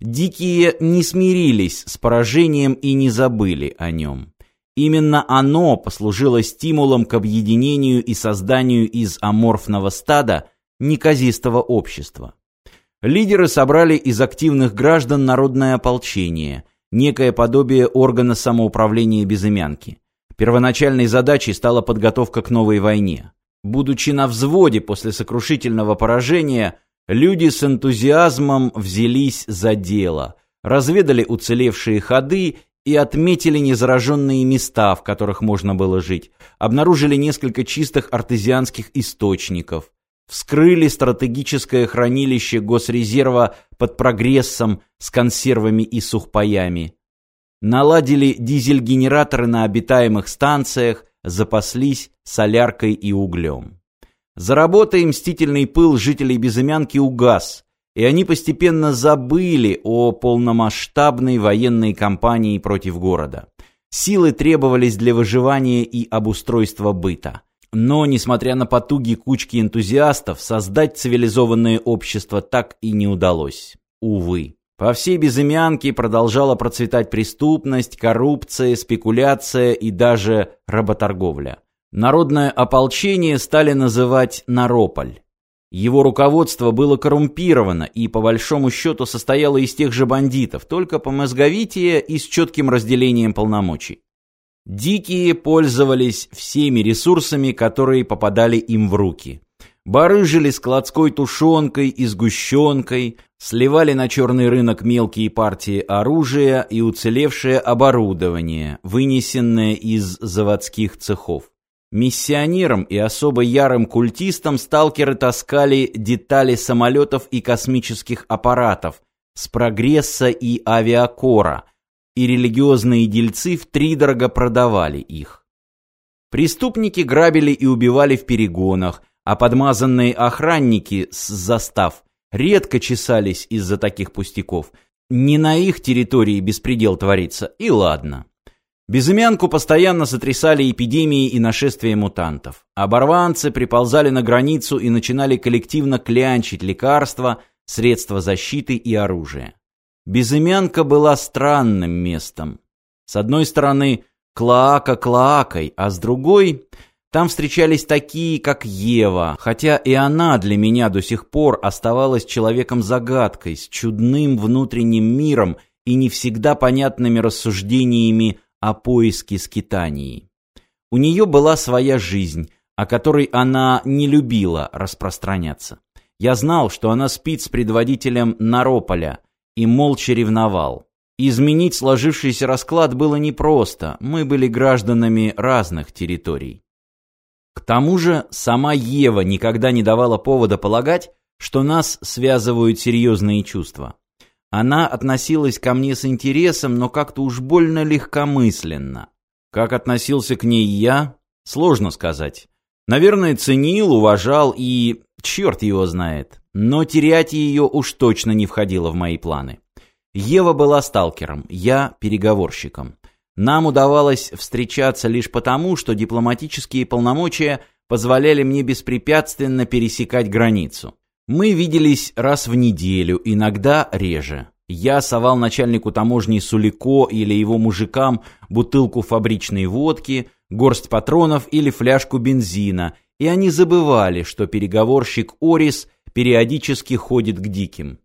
Дикие не смирились с поражением и не забыли о нем. Именно оно послужило стимулом к объединению и созданию из аморфного стада неказистого общества. Лидеры собрали из активных граждан народное ополчение, некое подобие органа самоуправления безымянки. Первоначальной задачей стала подготовка к новой войне. Будучи на взводе после сокрушительного поражения, люди с энтузиазмом взялись за дело, разведали уцелевшие ходы и отметили незараженные места, в которых можно было жить, обнаружили несколько чистых артезианских источников, вскрыли стратегическое хранилище Госрезерва под прогрессом с консервами и сухпаями, наладили дизель-генераторы на обитаемых станциях, запаслись соляркой и углем. За работой мстительный пыл жителей Безымянки угас, и они постепенно забыли о полномасштабной военной кампании против города. Силы требовались для выживания и обустройства быта. Но, несмотря на потуги кучки энтузиастов, создать цивилизованное общество так и не удалось. Увы. По всей Безымянке продолжала процветать преступность, коррупция, спекуляция и даже работорговля. Народное ополчение стали называть Нарополь. Его руководство было коррумпировано и, по большому счету, состояло из тех же бандитов, только по мозговитие и с четким разделением полномочий. Дикие пользовались всеми ресурсами, которые попадали им в руки. Барыжили складской тушенкой и сгущенкой, сливали на черный рынок мелкие партии оружия и уцелевшее оборудование, вынесенное из заводских цехов. Миссионерам и особо ярым культистам сталкеры таскали детали самолетов и космических аппаратов с прогресса и авиакора, и религиозные дельцы втридорого продавали их. Преступники грабили и убивали в перегонах, а подмазанные охранники с застав редко чесались из-за таких пустяков. Не на их территории беспредел творится, и ладно. Безымянку постоянно сотрясали эпидемии и нашествия мутантов. Оборванцы приползали на границу и начинали коллективно клянчить лекарства, средства защиты и оружие. Безымянка была странным местом. С одной стороны, клоака клоакой, а с другой... Там встречались такие, как Ева, хотя и она для меня до сих пор оставалась человеком-загадкой, с чудным внутренним миром и не всегда понятными рассуждениями о поиске скитаний. У нее была своя жизнь, о которой она не любила распространяться. Я знал, что она спит с предводителем Нарополя и молча ревновал. Изменить сложившийся расклад было непросто, мы были гражданами разных территорий. К тому же сама Ева никогда не давала повода полагать, что нас связывают серьезные чувства. Она относилась ко мне с интересом, но как-то уж больно легкомысленно. Как относился к ней я, сложно сказать. Наверное, ценил, уважал и... черт его знает. Но терять ее уж точно не входило в мои планы. Ева была сталкером, я переговорщиком. Нам удавалось встречаться лишь потому, что дипломатические полномочия позволяли мне беспрепятственно пересекать границу. Мы виделись раз в неделю, иногда реже. Я совал начальнику таможни Сулико или его мужикам бутылку фабричной водки, горсть патронов или фляжку бензина, и они забывали, что переговорщик Орис периодически ходит к диким.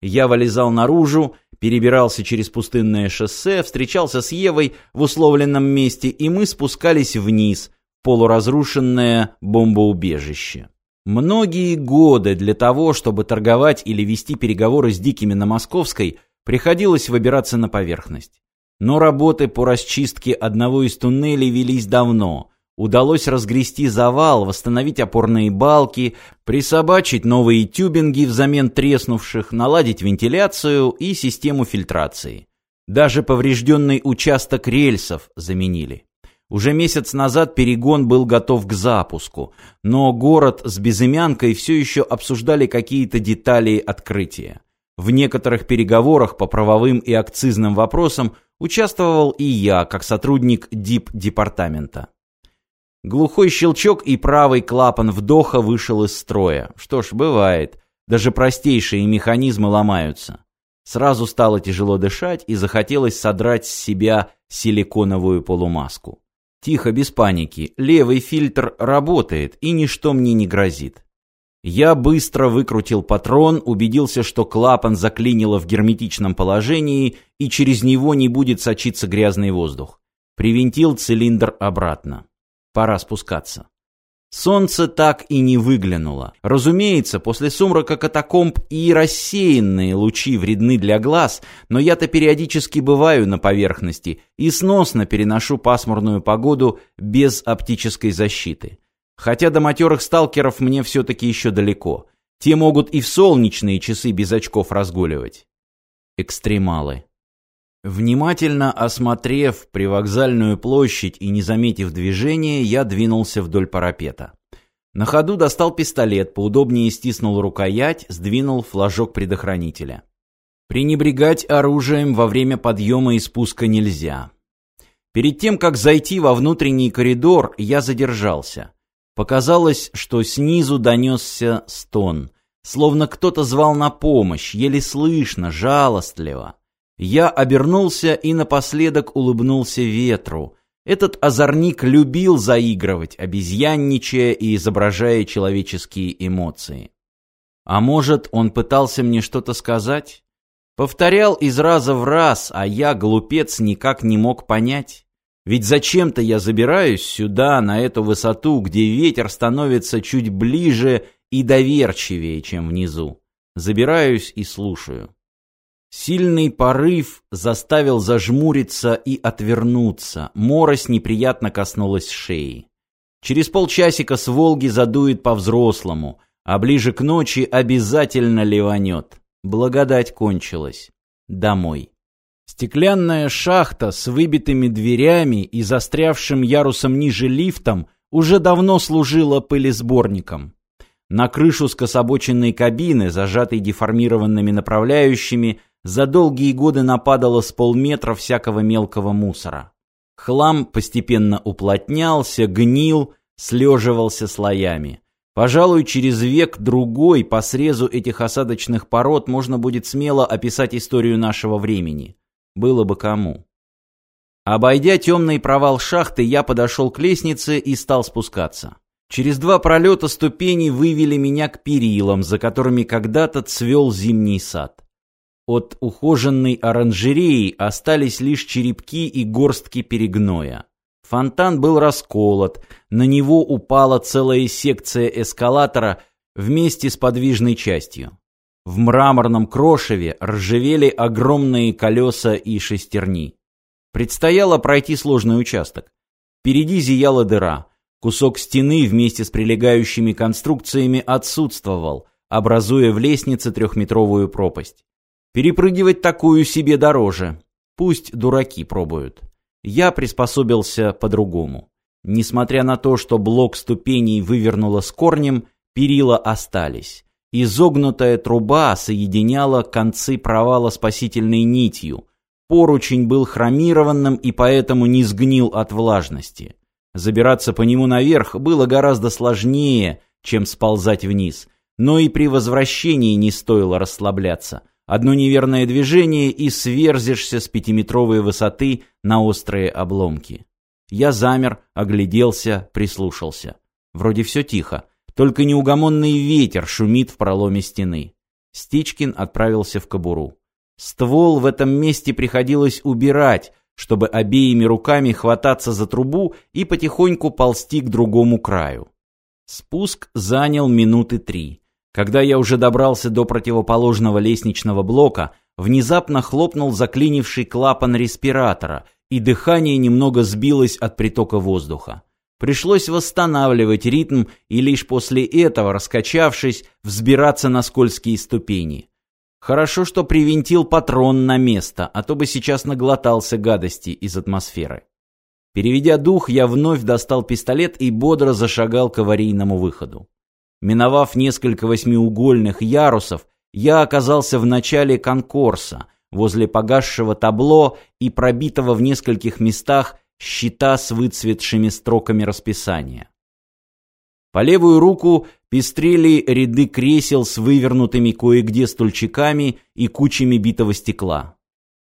Я вылезал наружу, перебирался через пустынное шоссе, встречался с Евой в условленном месте, и мы спускались вниз, полуразрушенное бомбоубежище. Многие годы для того, чтобы торговать или вести переговоры с дикими на Московской, приходилось выбираться на поверхность. Но работы по расчистке одного из туннелей велись давно. Удалось разгрести завал, восстановить опорные балки, присобачить новые тюбинги взамен треснувших, наладить вентиляцию и систему фильтрации. Даже поврежденный участок рельсов заменили. Уже месяц назад перегон был готов к запуску, но город с безымянкой все еще обсуждали какие-то детали открытия. В некоторых переговорах по правовым и акцизным вопросам участвовал и я, как сотрудник ДИП-департамента. Глухой щелчок и правый клапан вдоха вышел из строя. Что ж, бывает. Даже простейшие механизмы ломаются. Сразу стало тяжело дышать и захотелось содрать с себя силиконовую полумаску. Тихо, без паники. Левый фильтр работает, и ничто мне не грозит. Я быстро выкрутил патрон, убедился, что клапан заклинило в герметичном положении, и через него не будет сочиться грязный воздух. Привинтил цилиндр обратно. Пора спускаться. Солнце так и не выглянуло. Разумеется, после сумрака катакомб и рассеянные лучи вредны для глаз, но я-то периодически бываю на поверхности и сносно переношу пасмурную погоду без оптической защиты. Хотя до матерых сталкеров мне все-таки еще далеко. Те могут и в солнечные часы без очков разгуливать. Экстремалы. Внимательно осмотрев привокзальную площадь и не заметив движения, я двинулся вдоль парапета. На ходу достал пистолет, поудобнее стиснул рукоять, сдвинул флажок предохранителя. Пренебрегать оружием во время подъема и спуска нельзя. Перед тем, как зайти во внутренний коридор, я задержался. Показалось, что снизу донесся стон, словно кто-то звал на помощь, еле слышно, жалостливо. Я обернулся и напоследок улыбнулся ветру. Этот озорник любил заигрывать, обезьянничая и изображая человеческие эмоции. А может, он пытался мне что-то сказать? Повторял из раза в раз, а я, глупец, никак не мог понять. Ведь зачем-то я забираюсь сюда, на эту высоту, где ветер становится чуть ближе и доверчивее, чем внизу. Забираюсь и слушаю. Сильный порыв заставил зажмуриться и отвернуться. Морось неприятно коснулась шеи. Через полчасика с Волги задует по-взрослому, а ближе к ночи обязательно ливанет. Благодать кончилась. Домой. Стеклянная шахта с выбитыми дверями и застрявшим ярусом ниже лифтом уже давно служила пылесборником. На крышу скособоченной кабины, зажатой деформированными направляющими, за долгие годы нападало с полметра всякого мелкого мусора. Хлам постепенно уплотнялся, гнил, слеживался слоями. Пожалуй, через век-другой по срезу этих осадочных пород можно будет смело описать историю нашего времени. Было бы кому. Обойдя темный провал шахты, я подошел к лестнице и стал спускаться. Через два пролета ступеней вывели меня к перилам, за которыми когда-то цвел зимний сад. От ухоженной оранжереи остались лишь черепки и горстки перегноя. Фонтан был расколот, на него упала целая секция эскалатора вместе с подвижной частью. В мраморном крошеве ржавели огромные колеса и шестерни. Предстояло пройти сложный участок. Впереди зияла дыра. Кусок стены вместе с прилегающими конструкциями отсутствовал, образуя в лестнице трехметровую пропасть. Перепрыгивать такую себе дороже. Пусть дураки пробуют. Я приспособился по-другому. Несмотря на то, что блок ступеней вывернуло с корнем, перила остались. Изогнутая труба соединяла концы провала спасительной нитью. Поручень был хромированным и поэтому не сгнил от влажности. Забираться по нему наверх было гораздо сложнее, чем сползать вниз. Но и при возвращении не стоило расслабляться. Одно неверное движение и сверзишься с пятиметровой высоты на острые обломки. Я замер, огляделся, прислушался. Вроде все тихо, только неугомонный ветер шумит в проломе стены. Стичкин отправился в кобуру. Ствол в этом месте приходилось убирать, чтобы обеими руками хвататься за трубу и потихоньку ползти к другому краю. Спуск занял минуты три. Когда я уже добрался до противоположного лестничного блока, внезапно хлопнул заклинивший клапан респиратора, и дыхание немного сбилось от притока воздуха. Пришлось восстанавливать ритм и лишь после этого, раскачавшись, взбираться на скользкие ступени. Хорошо, что привинтил патрон на место, а то бы сейчас наглотался гадости из атмосферы. Переведя дух, я вновь достал пистолет и бодро зашагал к аварийному выходу. Миновав несколько восьмиугольных ярусов, я оказался в начале конкурса, возле погасшего табло и пробитого в нескольких местах щита с выцветшими строками расписания. По левую руку Пестрели ряды кресел с вывернутыми кое-где стульчиками и кучами битого стекла.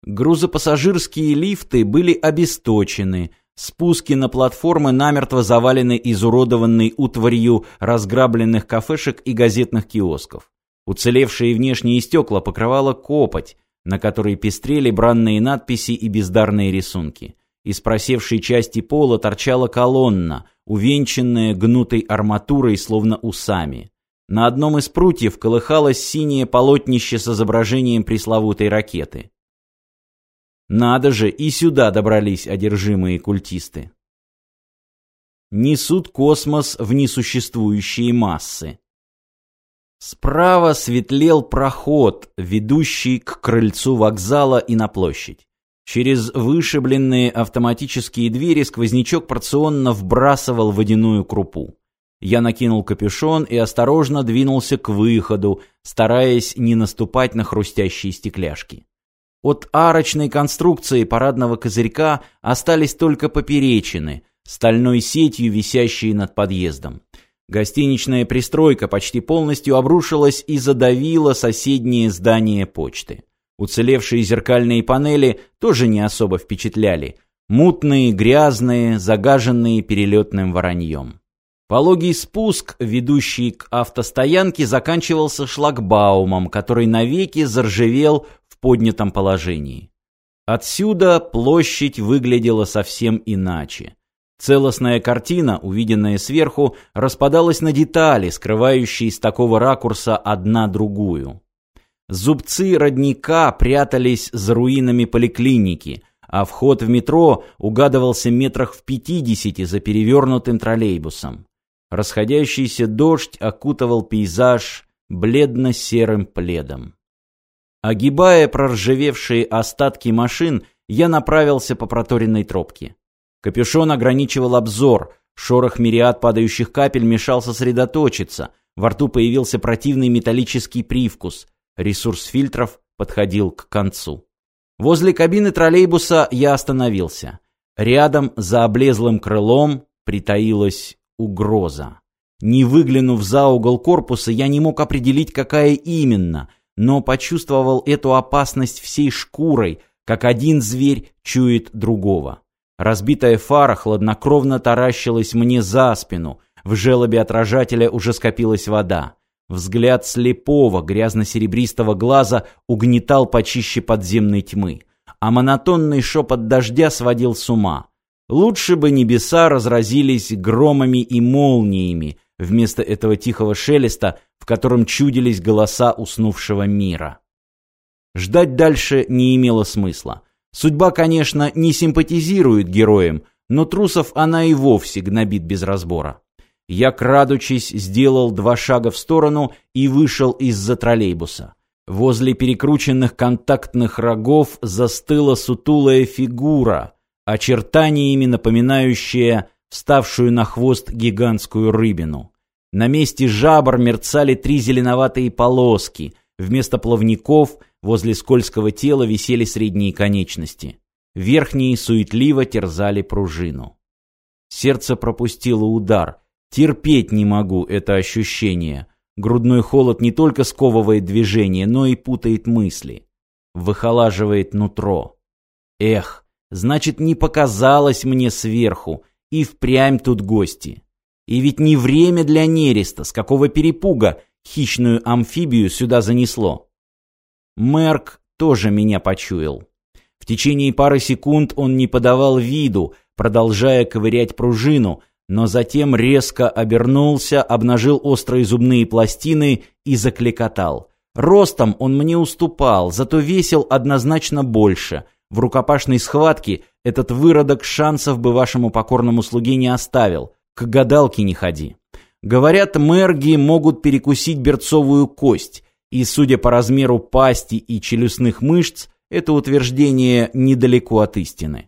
Грузопассажирские лифты были обесточены, спуски на платформы намертво завалены изуродованной утварью разграбленных кафешек и газетных киосков. Уцелевшие внешние стекла покрывала копоть, на которой пестрели бранные надписи и бездарные рисунки. Из просевшей части пола торчала колонна, увенчанная гнутой арматурой, словно усами. На одном из прутьев колыхалось синее полотнище с изображением пресловутой ракеты. Надо же, и сюда добрались одержимые культисты. Несут космос в несуществующие массы. Справа светлел проход, ведущий к крыльцу вокзала и на площадь. Через вышибленные автоматические двери сквознячок порционно вбрасывал водяную крупу. Я накинул капюшон и осторожно двинулся к выходу, стараясь не наступать на хрустящие стекляшки. От арочной конструкции парадного козырька остались только поперечины, стальной сетью висящие над подъездом. Гостиничная пристройка почти полностью обрушилась и задавила соседние здания почты. Уцелевшие зеркальные панели тоже не особо впечатляли. Мутные, грязные, загаженные перелетным вороньем. Пологий спуск, ведущий к автостоянке, заканчивался шлагбаумом, который навеки заржавел в поднятом положении. Отсюда площадь выглядела совсем иначе. Целостная картина, увиденная сверху, распадалась на детали, скрывающие с такого ракурса одна другую. Зубцы родника прятались за руинами поликлиники, а вход в метро угадывался метрах в пятидесяти за перевернутым троллейбусом. Расходящийся дождь окутывал пейзаж бледно-серым пледом. Огибая проржавевшие остатки машин, я направился по проторенной тропке. Капюшон ограничивал обзор, шорох мириад падающих капель мешал сосредоточиться, во рту появился противный металлический привкус — Ресурс фильтров подходил к концу. Возле кабины троллейбуса я остановился. Рядом, за облезлым крылом, притаилась угроза. Не выглянув за угол корпуса, я не мог определить, какая именно, но почувствовал эту опасность всей шкурой, как один зверь чует другого. Разбитая фара хладнокровно таращилась мне за спину, в желобе отражателя уже скопилась вода. Взгляд слепого, грязно-серебристого глаза угнетал почище подземной тьмы, а монотонный шепот дождя сводил с ума. Лучше бы небеса разразились громами и молниями, вместо этого тихого шелеста, в котором чудились голоса уснувшего мира. Ждать дальше не имело смысла. Судьба, конечно, не симпатизирует героям, но трусов она и вовсе гнобит без разбора. Я, крадучись, сделал два шага в сторону и вышел из-за троллейбуса. Возле перекрученных контактных рогов застыла сутулая фигура, очертаниями напоминающая вставшую на хвост гигантскую рыбину. На месте жабр мерцали три зеленоватые полоски, вместо плавников возле скользкого тела висели средние конечности. Верхние суетливо терзали пружину. Сердце пропустило удар — Терпеть не могу это ощущение. Грудной холод не только сковывает движение, но и путает мысли. Выхолаживает нутро. Эх, значит, не показалось мне сверху, и впрямь тут гости. И ведь не время для нереста, с какого перепуга хищную амфибию сюда занесло. Мерк тоже меня почуял. В течение пары секунд он не подавал виду, продолжая ковырять пружину, но затем резко обернулся, обнажил острые зубные пластины и закликотал. Ростом он мне уступал, зато весил однозначно больше. В рукопашной схватке этот выродок шансов бы вашему покорному слуге не оставил. К гадалке не ходи. Говорят, мэрги могут перекусить берцовую кость, и, судя по размеру пасти и челюстных мышц, это утверждение недалеко от истины.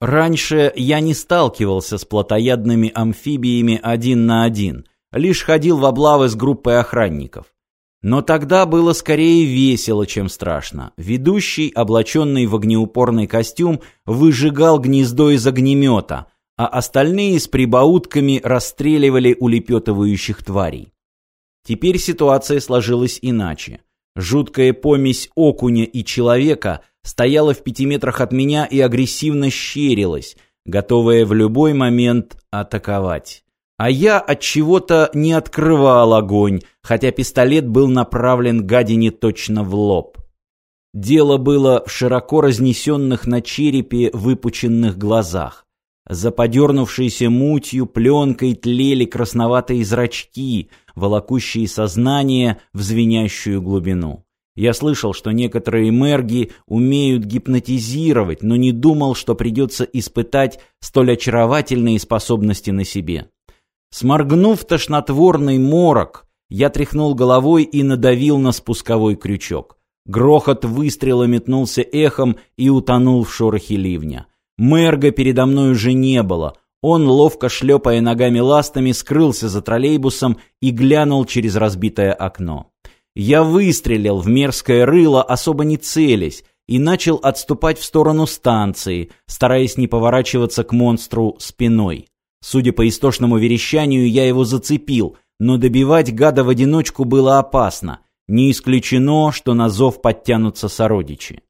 Раньше я не сталкивался с плотоядными амфибиями один на один, лишь ходил в облавы с группой охранников. Но тогда было скорее весело, чем страшно. Ведущий, облаченный в огнеупорный костюм, выжигал гнездо из огнемета, а остальные с прибаутками расстреливали улепетывающих тварей. Теперь ситуация сложилась иначе. Жуткая помесь окуня и человека стояла в пяти метрах от меня и агрессивно щерилась, готовая в любой момент атаковать. А я от чего-то не открывал огонь, хотя пистолет был направлен гадине точно в лоб. Дело было в широко разнесенных на черепе выпученных глазах. За подернувшейся мутью пленкой тлели красноватые зрачки, волокущие сознание в звенящую глубину. Я слышал, что некоторые мерги умеют гипнотизировать, но не думал, что придется испытать столь очаровательные способности на себе. Сморгнув тошнотворный морок, я тряхнул головой и надавил на спусковой крючок. Грохот выстрела метнулся эхом и утонул в шорохе ливня. Мерга передо мной уже не было. Он, ловко шлепая ногами ластами, скрылся за троллейбусом и глянул через разбитое окно. Я выстрелил в мерзкое рыло, особо не целясь, и начал отступать в сторону станции, стараясь не поворачиваться к монстру спиной. Судя по истошному верещанию, я его зацепил, но добивать гада в одиночку было опасно. Не исключено, что на зов подтянутся сородичи.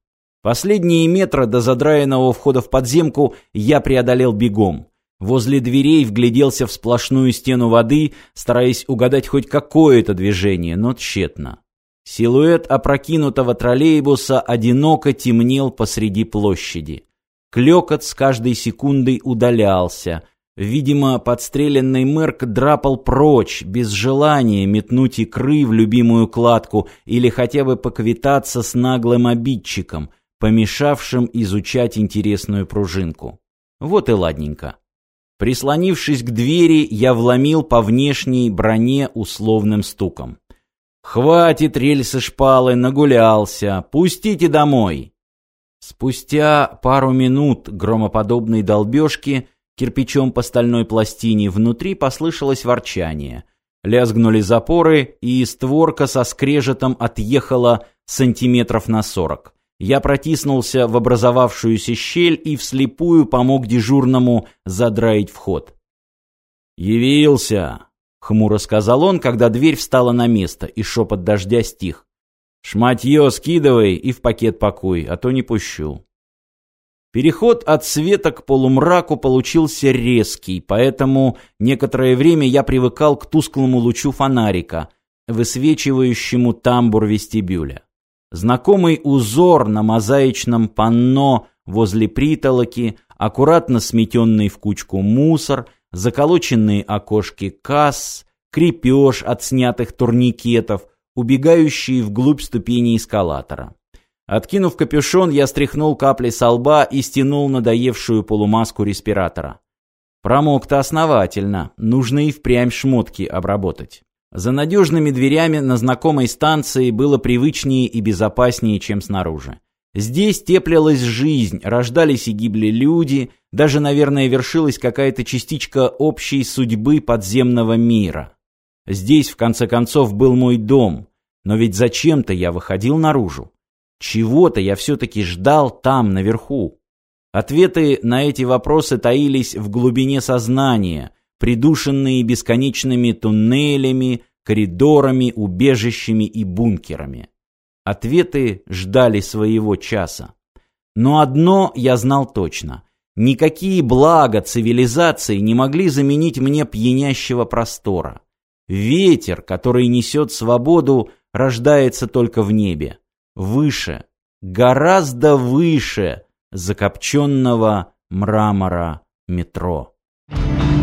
Последние метры до задраенного входа в подземку я преодолел бегом. Возле дверей вгляделся в сплошную стену воды, стараясь угадать хоть какое-то движение, но тщетно. Силуэт опрокинутого троллейбуса одиноко темнел посреди площади. Клёкот с каждой секундой удалялся. Видимо, подстреленный Мерк драпал прочь, без желания метнуть икры в любимую кладку или хотя бы поквитаться с наглым обидчиком, помешавшим изучать интересную пружинку. Вот и ладненько. Прислонившись к двери, я вломил по внешней броне условным стуком. «Хватит рельсы-шпалы, нагулялся! Пустите домой!» Спустя пару минут громоподобной долбежки кирпичом по стальной пластине внутри послышалось ворчание. Лязгнули запоры, и створка со скрежетом отъехала сантиметров на сорок. Я протиснулся в образовавшуюся щель и вслепую помог дежурному задраить вход. «Явился!» — хмуро сказал он, когда дверь встала на место, и шепот дождя стих. «Шматье скидывай и в пакет пакуй, а то не пущу». Переход от света к полумраку получился резкий, поэтому некоторое время я привыкал к тусклому лучу фонарика, высвечивающему тамбур вестибюля. Знакомый узор на мозаичном панно возле притолоки, аккуратно сметенный в кучку мусор, заколоченные окошки касс, крепеж от снятых турникетов, убегающие вглубь ступени эскалатора. Откинув капюшон, я стряхнул капли со лба и стянул надоевшую полумаску респиратора. Промок-то основательно, нужно и впрямь шмотки обработать. За надежными дверями на знакомой станции было привычнее и безопаснее, чем снаружи. Здесь теплилась жизнь, рождались и гибли люди, даже, наверное, вершилась какая-то частичка общей судьбы подземного мира. Здесь, в конце концов, был мой дом, но ведь зачем-то я выходил наружу. Чего-то я все-таки ждал там, наверху. Ответы на эти вопросы таились в глубине сознания – придушенные бесконечными туннелями, коридорами, убежищами и бункерами. Ответы ждали своего часа. Но одно я знал точно. Никакие блага цивилизации не могли заменить мне пьянящего простора. Ветер, который несет свободу, рождается только в небе. Выше, гораздо выше закопченного мрамора метро. Thank you.